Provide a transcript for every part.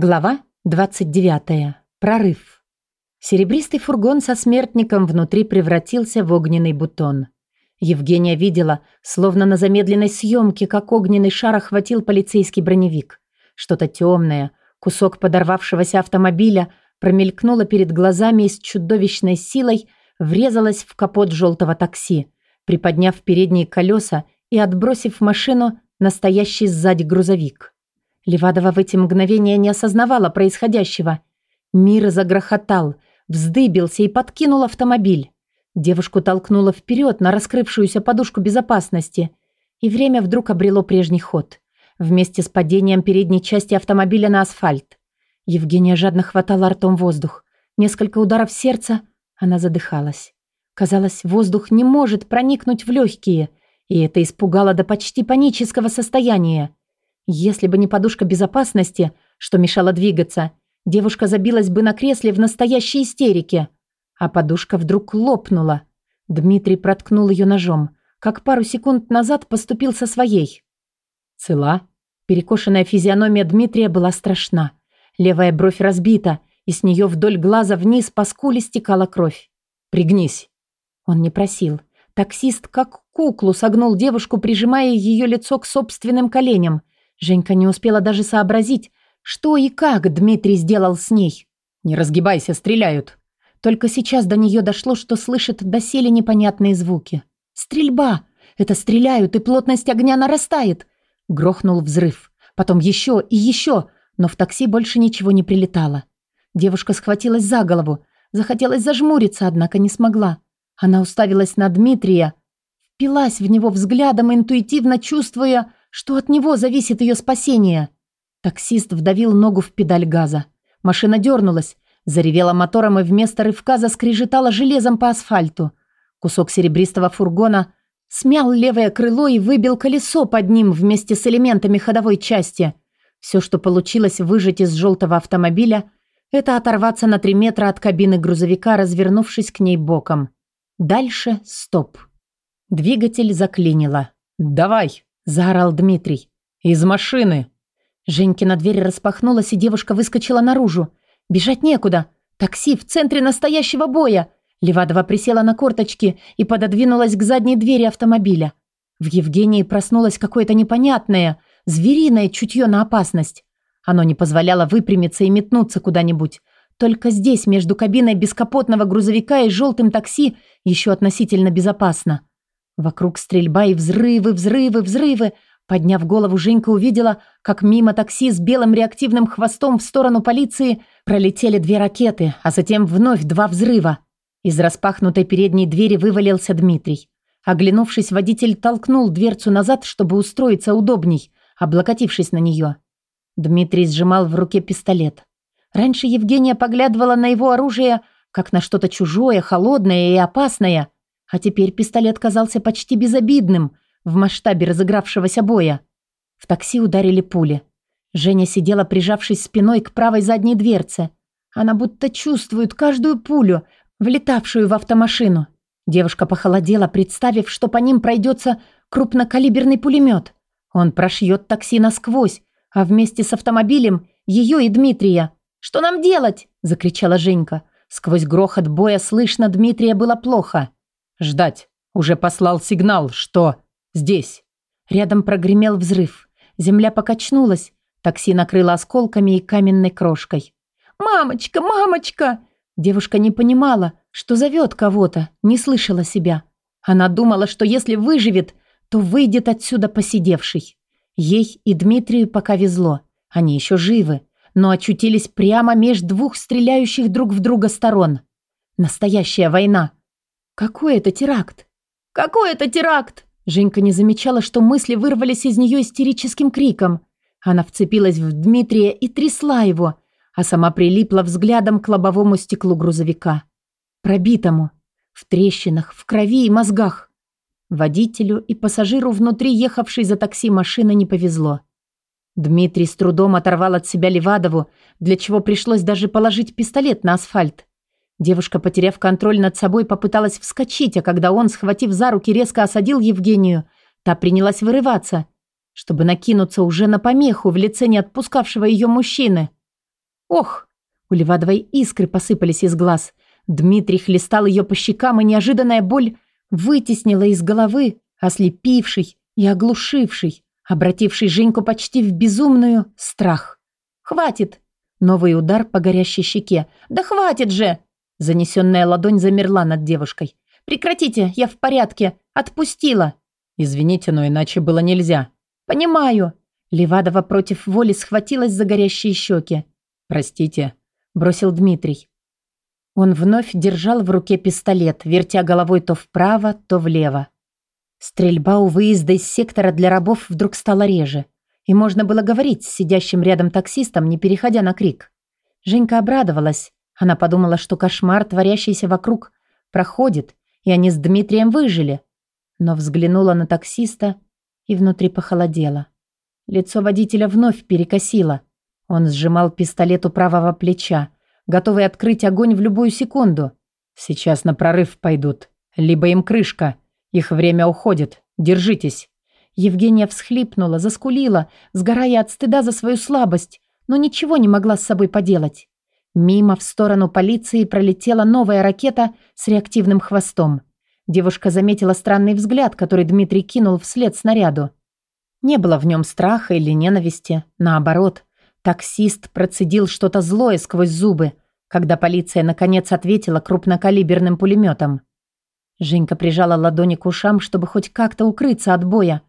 Глава 29. Прорыв. Серебристый фургон со смертником внутри превратился в огненный бутон. Евгения видела, словно на замедленной съемке, как огненный шар охватил полицейский броневик. Что-то темное, кусок подорвавшегося автомобиля, промелькнуло перед глазами и с чудовищной силой врезалось в капот желтого такси, приподняв передние колеса и отбросив машину настоящий сзади грузовик. Левадова в эти мгновения не осознавала происходящего. Мир загрохотал, вздыбился и подкинул автомобиль. Девушку толкнуло вперед на раскрывшуюся подушку безопасности, и время вдруг обрело прежний ход. Вместе с падением передней части автомобиля на асфальт. Евгения жадно хватала ртом воздух. Несколько ударов сердца, она задыхалась. Казалось, воздух не может проникнуть в легкие, и это испугало до почти панического состояния. Если бы не подушка безопасности, что мешало двигаться, девушка забилась бы на кресле в настоящей истерике. А подушка вдруг лопнула. Дмитрий проткнул ее ножом, как пару секунд назад поступил со своей. Цела. Перекошенная физиономия Дмитрия была страшна. Левая бровь разбита, и с нее вдоль глаза вниз по скуле стекала кровь. «Пригнись». Он не просил. Таксист как куклу согнул девушку, прижимая ее лицо к собственным коленям. Женька не успела даже сообразить, что и как Дмитрий сделал с ней. «Не разгибайся, стреляют!» Только сейчас до нее дошло, что слышит доселе непонятные звуки. «Стрельба! Это стреляют, и плотность огня нарастает!» Грохнул взрыв. Потом еще и еще, но в такси больше ничего не прилетало. Девушка схватилась за голову. Захотелось зажмуриться, однако не смогла. Она уставилась на Дмитрия, впилась в него взглядом, интуитивно чувствуя, что от него зависит ее спасение. Таксист вдавил ногу в педаль газа. Машина дернулась, заревела мотором и вместо рывка заскрежетала железом по асфальту. Кусок серебристого фургона смял левое крыло и выбил колесо под ним вместе с элементами ходовой части. Все, что получилось выжать из желтого автомобиля, это оторваться на три метра от кабины грузовика, развернувшись к ней боком. Дальше стоп. Двигатель заклинило. «Давай!» Заорал Дмитрий. «Из машины!» Женькина дверь распахнулась, и девушка выскочила наружу. «Бежать некуда! Такси в центре настоящего боя!» Левадова присела на корточки и пододвинулась к задней двери автомобиля. В Евгении проснулось какое-то непонятное, звериное чутье на опасность. Оно не позволяло выпрямиться и метнуться куда-нибудь. Только здесь, между кабиной бескапотного грузовика и желтым такси, еще относительно безопасно. Вокруг стрельба и взрывы, взрывы, взрывы. Подняв голову, Женька увидела, как мимо такси с белым реактивным хвостом в сторону полиции пролетели две ракеты, а затем вновь два взрыва. Из распахнутой передней двери вывалился Дмитрий. Оглянувшись, водитель толкнул дверцу назад, чтобы устроиться удобней, облокотившись на нее. Дмитрий сжимал в руке пистолет. Раньше Евгения поглядывала на его оружие, как на что-то чужое, холодное и опасное – а теперь пистолет казался почти безобидным в масштабе разыгравшегося боя. В такси ударили пули. Женя сидела, прижавшись спиной к правой задней дверце. Она будто чувствует каждую пулю, влетавшую в автомашину. Девушка похолодела, представив, что по ним пройдется крупнокалиберный пулемет. Он прошьет такси насквозь, а вместе с автомобилем ее и Дмитрия. «Что нам делать?» – закричала Женька. Сквозь грохот боя слышно Дмитрия было плохо. Ждать. Уже послал сигнал, что здесь. Рядом прогремел взрыв. Земля покачнулась. Такси накрыло осколками и каменной крошкой. «Мамочка, мамочка!» Девушка не понимала, что зовет кого-то, не слышала себя. Она думала, что если выживет, то выйдет отсюда посидевший. Ей и Дмитрию пока везло. Они еще живы, но очутились прямо меж двух стреляющих друг в друга сторон. Настоящая война. Какой это теракт? Какой это теракт? Женька не замечала, что мысли вырвались из нее истерическим криком. Она вцепилась в Дмитрия и трясла его, а сама прилипла взглядом к лобовому стеклу грузовика. Пробитому. В трещинах, в крови и мозгах. Водителю и пассажиру внутри ехавшей за такси машины не повезло. Дмитрий с трудом оторвал от себя Левадову, для чего пришлось даже положить пистолет на асфальт. Девушка, потеряв контроль над собой, попыталась вскочить, а когда он, схватив за руки, резко осадил Евгению, та принялась вырываться, чтобы накинуться уже на помеху в лице не отпускавшего ее мужчины. Ох! У Левадовой искры посыпались из глаз. Дмитрий хлестал ее по щекам, и неожиданная боль вытеснила из головы, ослепивший и оглушивший, обративший Женьку почти в безумную страх. «Хватит!» Новый удар по горящей щеке. «Да хватит же!» Занесенная ладонь замерла над девушкой. «Прекратите, я в порядке. Отпустила!» «Извините, но иначе было нельзя». «Понимаю». Левадова против воли схватилась за горящие щеки. «Простите», – бросил Дмитрий. Он вновь держал в руке пистолет, вертя головой то вправо, то влево. Стрельба у выезда из сектора для рабов вдруг стала реже, и можно было говорить с сидящим рядом таксистом, не переходя на крик. Женька обрадовалась. Она подумала, что кошмар, творящийся вокруг, проходит, и они с Дмитрием выжили. Но взглянула на таксиста и внутри похолодело. Лицо водителя вновь перекосило. Он сжимал пистолет у правого плеча, готовый открыть огонь в любую секунду. Сейчас на прорыв пойдут. Либо им крышка. Их время уходит. Держитесь. Евгения всхлипнула, заскулила, сгорая от стыда за свою слабость, но ничего не могла с собой поделать. Мимо в сторону полиции пролетела новая ракета с реактивным хвостом. Девушка заметила странный взгляд, который Дмитрий кинул вслед снаряду. Не было в нем страха или ненависти. Наоборот, таксист процедил что-то злое сквозь зубы, когда полиция наконец ответила крупнокалиберным пулеметом. Женька прижала ладони к ушам, чтобы хоть как-то укрыться от боя.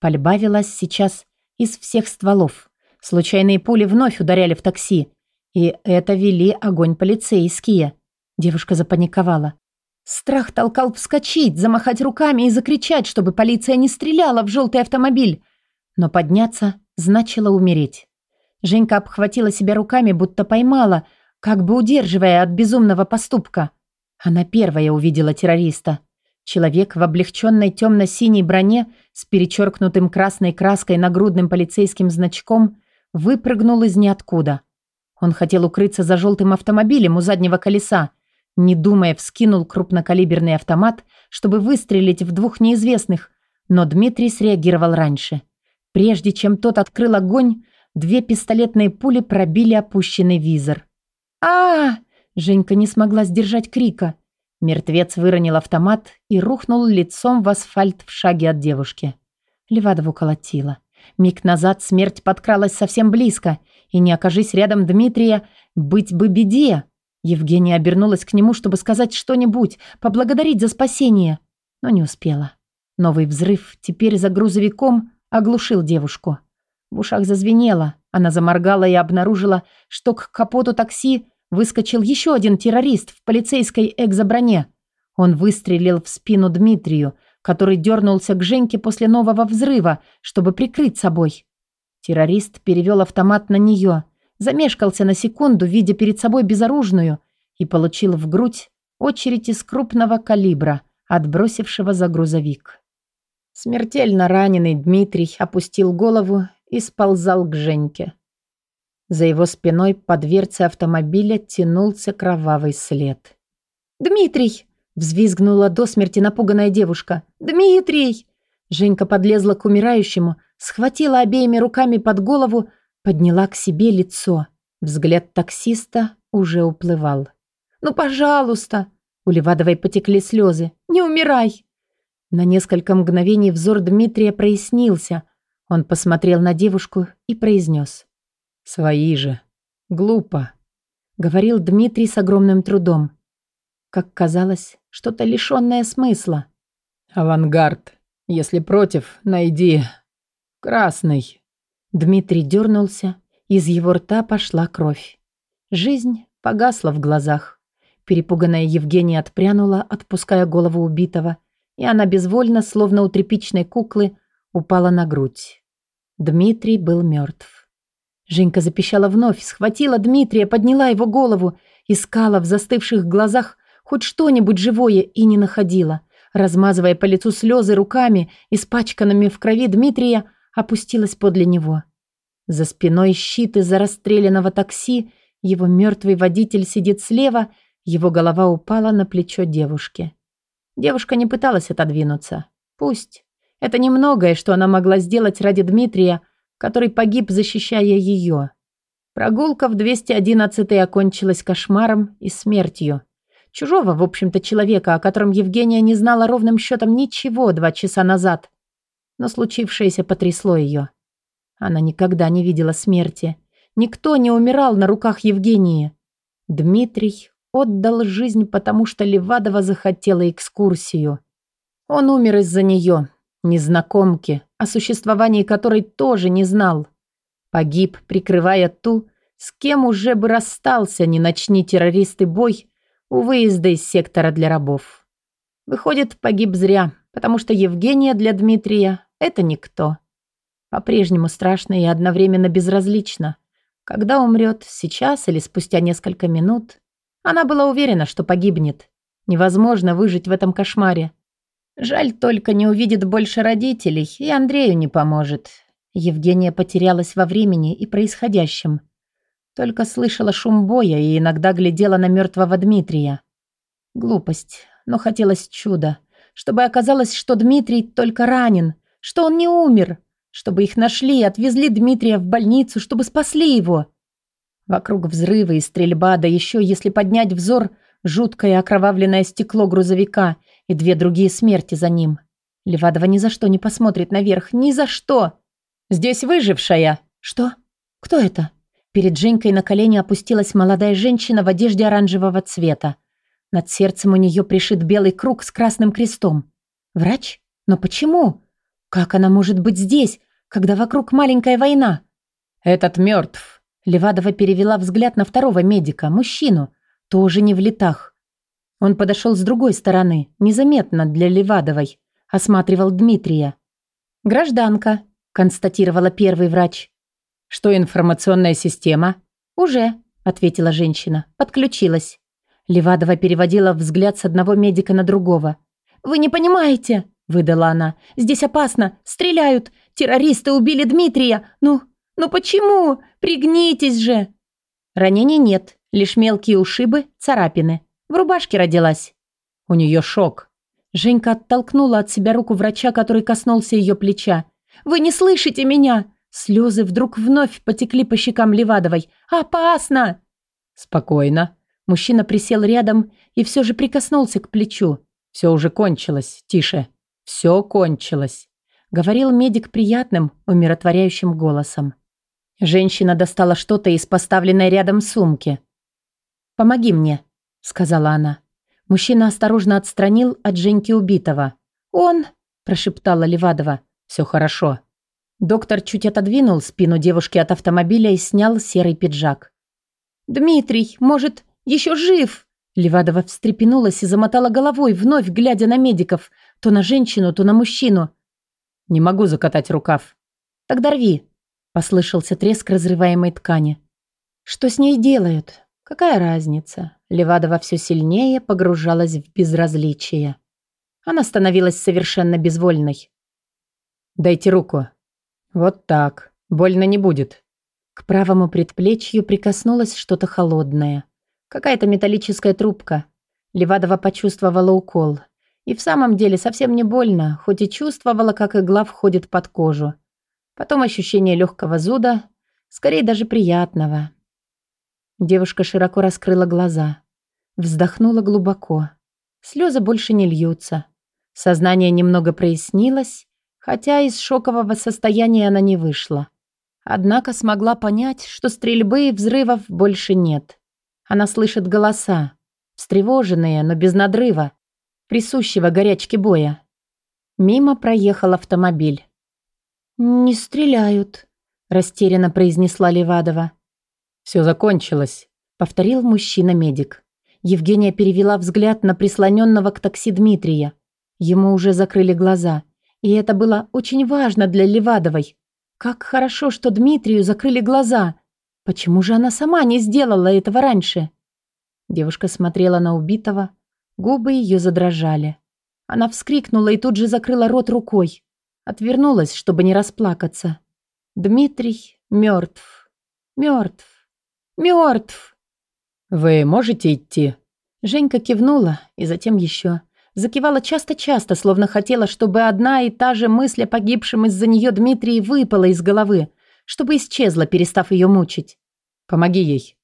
Пальба велась сейчас из всех стволов. Случайные пули вновь ударяли в такси. И это вели огонь полицейские. Девушка запаниковала. Страх толкал вскочить, замахать руками и закричать, чтобы полиция не стреляла в желтый автомобиль. Но подняться значило умереть. Женька обхватила себя руками, будто поймала, как бы удерживая от безумного поступка. Она первая увидела террориста. Человек в облегченной темно-синей броне с перечеркнутым красной краской нагрудным полицейским значком выпрыгнул из ниоткуда. Он хотел укрыться за желтым автомобилем у заднего колеса, не думая, вскинул крупнокалиберный автомат, чтобы выстрелить в двух неизвестных, но Дмитрий среагировал раньше. Прежде чем тот открыл огонь, две пистолетные пули пробили опущенный визор. а, Женька не смогла сдержать крика. Мертвец выронил автомат и рухнул лицом в асфальт в шаге от девушки. Левадову колотила. Миг назад смерть подкралась совсем близко, и не окажись рядом Дмитрия, быть бы беде. Евгения обернулась к нему, чтобы сказать что-нибудь, поблагодарить за спасение, но не успела. Новый взрыв, теперь за грузовиком, оглушил девушку. В ушах зазвенело. Она заморгала и обнаружила, что к капоту такси выскочил еще один террорист в полицейской экзоброне. Он выстрелил в спину Дмитрию, который дернулся к Женьке после нового взрыва, чтобы прикрыть собой. Террорист перевел автомат на нее, замешкался на секунду, видя перед собой безоружную, и получил в грудь очередь из крупного калибра, отбросившего за грузовик. Смертельно раненый Дмитрий опустил голову и сползал к Женьке. За его спиной по дверце автомобиля тянулся кровавый след. «Дмитрий!» – взвизгнула до смерти напуганная девушка. «Дмитрий!» Женька подлезла к умирающему, схватила обеими руками под голову, Подняла к себе лицо. Взгляд таксиста уже уплывал. «Ну, пожалуйста!» У Левадовой потекли слезы. «Не умирай!» На несколько мгновений взор Дмитрия прояснился. Он посмотрел на девушку и произнес. «Свои же. Глупо», — говорил Дмитрий с огромным трудом. Как казалось, что-то лишенное смысла. «Авангард. Если против, найди. Красный». Дмитрий дернулся, из его рта пошла кровь. Жизнь погасла в глазах. Перепуганная Евгения отпрянула, отпуская голову убитого, и она безвольно, словно у тряпичной куклы, упала на грудь. Дмитрий был мертв. Женька запищала вновь, схватила Дмитрия, подняла его голову, искала в застывших глазах хоть что-нибудь живое и не находила. Размазывая по лицу слезы руками, испачканными в крови Дмитрия, опустилась подле него. За спиной щит из-за расстрелянного такси, его мертвый водитель сидит слева, его голова упала на плечо девушки. Девушка не пыталась отодвинуться. Пусть. Это немногое, что она могла сделать ради Дмитрия, который погиб, защищая ее. Прогулка в 211-й окончилась кошмаром и смертью. Чужого, в общем-то, человека, о котором Евгения не знала ровным счетом ничего два часа назад. Но случившееся потрясло ее. Она никогда не видела смерти. Никто не умирал на руках Евгении. Дмитрий отдал жизнь, потому что Левадова захотела экскурсию. Он умер из-за нее, незнакомки, о существовании которой тоже не знал. Погиб, прикрывая ту, с кем уже бы расстался, не начни террористы бой у выезда из сектора для рабов. Выходит, погиб зря, потому что Евгения для Дмитрия – это никто. По-прежнему страшно и одновременно безразлично. Когда умрет, сейчас или спустя несколько минут, она была уверена, что погибнет. Невозможно выжить в этом кошмаре. Жаль только не увидит больше родителей, и Андрею не поможет. Евгения потерялась во времени и происходящем. Только слышала шум боя и иногда глядела на мертвого Дмитрия. Глупость, но хотелось чуда. Чтобы оказалось, что Дмитрий только ранен, что он не умер, чтобы их нашли и отвезли Дмитрия в больницу, чтобы спасли его. Вокруг взрывы и стрельба, да еще, если поднять взор, жуткое окровавленное стекло грузовика и две другие смерти за ним. Левадова ни за что не посмотрит наверх, ни за что. «Здесь выжившая!» «Что? Кто это?» Перед Женькой на колени опустилась молодая женщина в одежде оранжевого цвета. Над сердцем у нее пришит белый круг с красным крестом. «Врач? Но почему? Как она может быть здесь, когда вокруг маленькая война?» «Этот мертв», Левадова перевела взгляд на второго медика, мужчину, тоже не в летах. Он подошел с другой стороны, незаметно для Левадовой, осматривал Дмитрия. «Гражданка», – констатировала первый врач. «Что информационная система?» «Уже», – ответила женщина, подключилась. Левадова переводила взгляд с одного медика на другого. «Вы не понимаете», – выдала она. «Здесь опасно, стреляют, террористы убили Дмитрия. Ну, «Ну почему? Пригнитесь же!» Ранений нет, лишь мелкие ушибы, царапины. В рубашке родилась. У нее шок. Женька оттолкнула от себя руку врача, который коснулся ее плеча. «Вы не слышите меня?» Слезы вдруг вновь потекли по щекам Левадовой. «Опасно!» «Спокойно». Мужчина присел рядом и все же прикоснулся к плечу. «Все уже кончилось. Тише. Все кончилось», — говорил медик приятным, умиротворяющим голосом. Женщина достала что-то из поставленной рядом сумки. «Помоги мне», — сказала она. Мужчина осторожно отстранил от Женьки убитого. «Он...» – прошептала Левадова. «Все хорошо». Доктор чуть отодвинул спину девушки от автомобиля и снял серый пиджак. «Дмитрий, может, еще жив?» Левадова встрепенулась и замотала головой, вновь глядя на медиков, то на женщину, то на мужчину. «Не могу закатать рукав». «Тогда рви», Послышался треск разрываемой ткани. Что с ней делают? Какая разница? Левадова все сильнее погружалась в безразличие. Она становилась совершенно безвольной. «Дайте руку». «Вот так. Больно не будет». К правому предплечью прикоснулось что-то холодное. Какая-то металлическая трубка. Левадова почувствовала укол. И в самом деле совсем не больно, хоть и чувствовала, как игла входит под кожу. Потом ощущение легкого зуда, скорее даже приятного. Девушка широко раскрыла глаза. Вздохнула глубоко. Слезы больше не льются. Сознание немного прояснилось, хотя из шокового состояния она не вышла. Однако смогла понять, что стрельбы и взрывов больше нет. Она слышит голоса, встревоженные, но без надрыва, присущего горячке боя. Мимо проехал автомобиль. «Не стреляют», – растерянно произнесла Левадова. «Все закончилось», – повторил мужчина-медик. Евгения перевела взгляд на прислоненного к такси Дмитрия. Ему уже закрыли глаза. И это было очень важно для Левадовой. Как хорошо, что Дмитрию закрыли глаза. Почему же она сама не сделала этого раньше? Девушка смотрела на убитого. Губы ее задрожали. Она вскрикнула и тут же закрыла рот рукой. Отвернулась, чтобы не расплакаться. Дмитрий мертв. Мертв. Мертв. «Вы можете идти?» Женька кивнула и затем еще. Закивала часто-часто, словно хотела, чтобы одна и та же мысль о погибшем из-за нее Дмитрии выпала из головы, чтобы исчезла, перестав ее мучить. Помоги ей».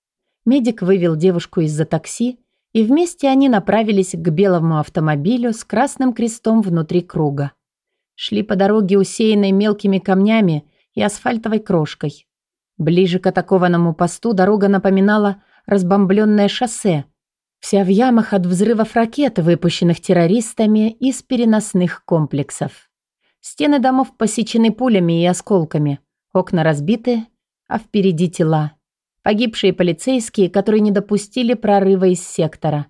Медик вывел девушку из-за такси, и вместе они направились к белому автомобилю с красным крестом внутри круга. Шли по дороге, усеянной мелкими камнями и асфальтовой крошкой. Ближе к атакованному посту дорога напоминала разбомбленное шоссе, вся в ямах от взрывов ракет, выпущенных террористами из переносных комплексов. Стены домов посечены пулями и осколками, окна разбиты, а впереди тела. Погибшие полицейские, которые не допустили прорыва из сектора.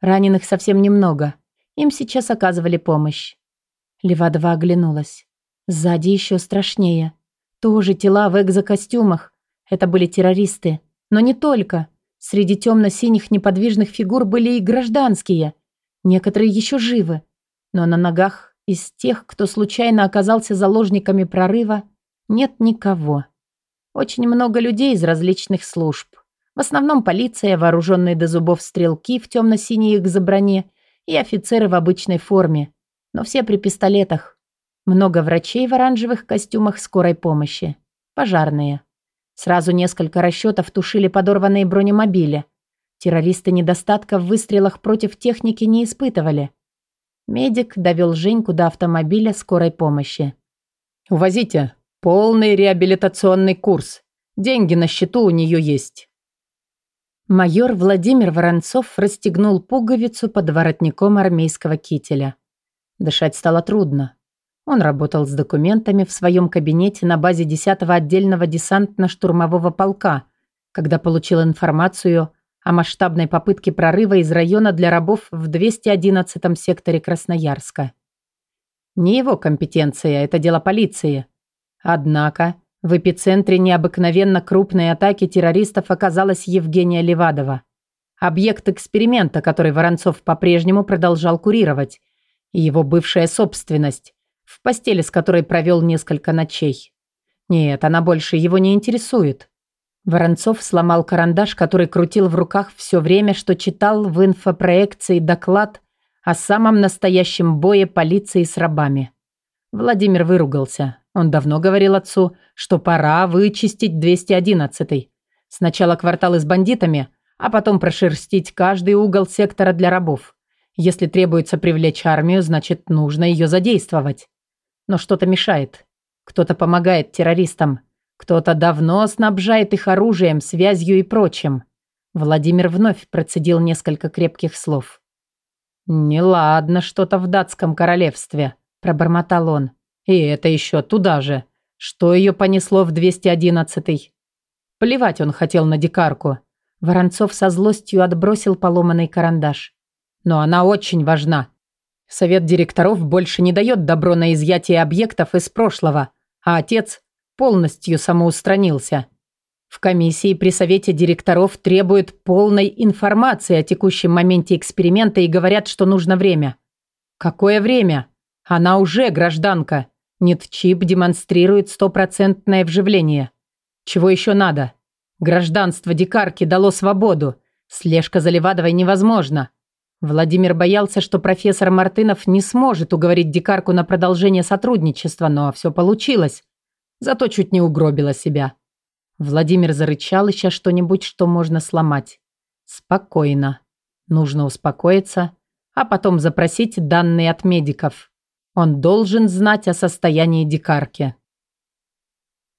Раненых совсем немного. Им сейчас оказывали помощь. Левадова оглянулась. Сзади еще страшнее. Тоже тела в экзокостюмах. Это были террористы. Но не только. Среди темно-синих неподвижных фигур были и гражданские. Некоторые еще живы. Но на ногах из тех, кто случайно оказался заложниками прорыва, нет никого. Очень много людей из различных служб. В основном полиция, вооруженные до зубов стрелки в темно-синей экзоброне и офицеры в обычной форме, но все при пистолетах. Много врачей в оранжевых костюмах скорой помощи. Пожарные. Сразу несколько расчетов тушили подорванные бронемобили. Террористы недостатка в выстрелах против техники не испытывали. Медик довел Женьку до автомобиля скорой помощи. «Увозите», Полный реабилитационный курс. Деньги на счету у нее есть. Майор Владимир Воронцов расстегнул пуговицу под воротником армейского кителя. Дышать стало трудно. Он работал с документами в своем кабинете на базе 10-го отдельного десантно-штурмового полка, когда получил информацию о масштабной попытке прорыва из района для рабов в 211-м секторе Красноярска. Не его компетенция, это дело полиции. Однако в эпицентре необыкновенно крупной атаки террористов оказалась Евгения Левадова. Объект эксперимента, который Воронцов по-прежнему продолжал курировать, и его бывшая собственность, в постели с которой провел несколько ночей. Нет, она больше его не интересует. Воронцов сломал карандаш, который крутил в руках все время, что читал в инфопроекции доклад о самом настоящем бое полиции с рабами. Владимир выругался. Он давно говорил отцу, что пора вычистить 211-й. Сначала кварталы с бандитами, а потом прошерстить каждый угол сектора для рабов. Если требуется привлечь армию, значит, нужно ее задействовать. Но что-то мешает. Кто-то помогает террористам. Кто-то давно снабжает их оружием, связью и прочим. Владимир вновь процедил несколько крепких слов. «Неладно что-то в датском королевстве», – пробормотал он. И это еще туда же. Что ее понесло в 211-й? Плевать он хотел на дикарку. Воронцов со злостью отбросил поломанный карандаш. Но она очень важна. Совет директоров больше не дает добро на изъятие объектов из прошлого, а отец полностью самоустранился. В комиссии при совете директоров требуют полной информации о текущем моменте эксперимента и говорят, что нужно время. Какое время? Она уже гражданка. Нет-чип демонстрирует стопроцентное вживление. Чего еще надо? Гражданство дикарки дало свободу. Слежка за Левадовой невозможна. Владимир боялся, что профессор Мартынов не сможет уговорить дикарку на продолжение сотрудничества, но все получилось. Зато чуть не угробила себя. Владимир зарычал, ища что-нибудь, что можно сломать. Спокойно. Нужно успокоиться, а потом запросить данные от медиков. Он должен знать о состоянии дикарки.